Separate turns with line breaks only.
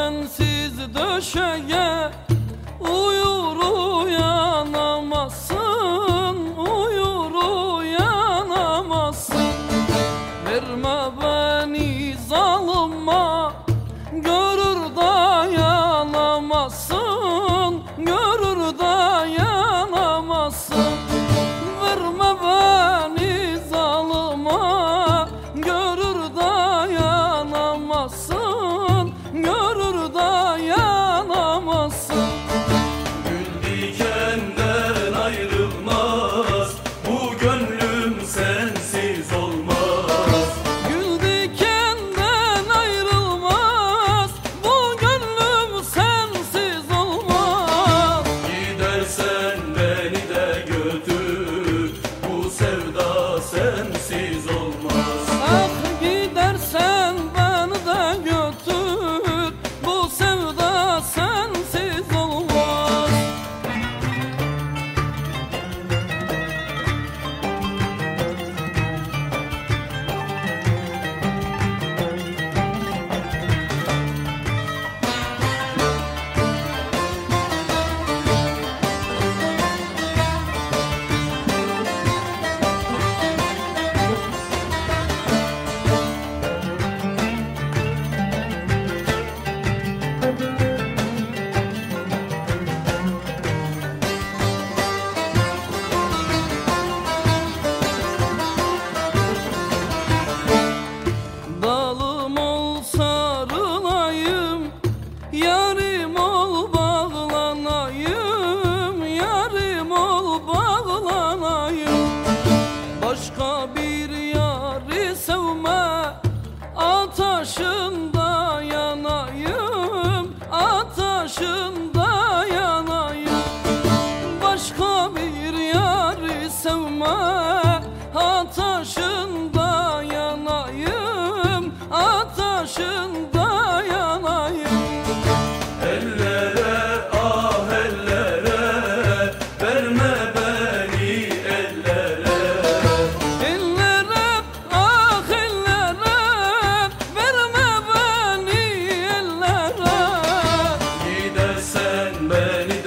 sensiz döşeye uyur uyanamaz.
Sevda sensiz olmaz
başında yanayım.
Ellere ah ellere verme beni ellere.
Ellere ah ellere verme beni ellere.
Gidersen beni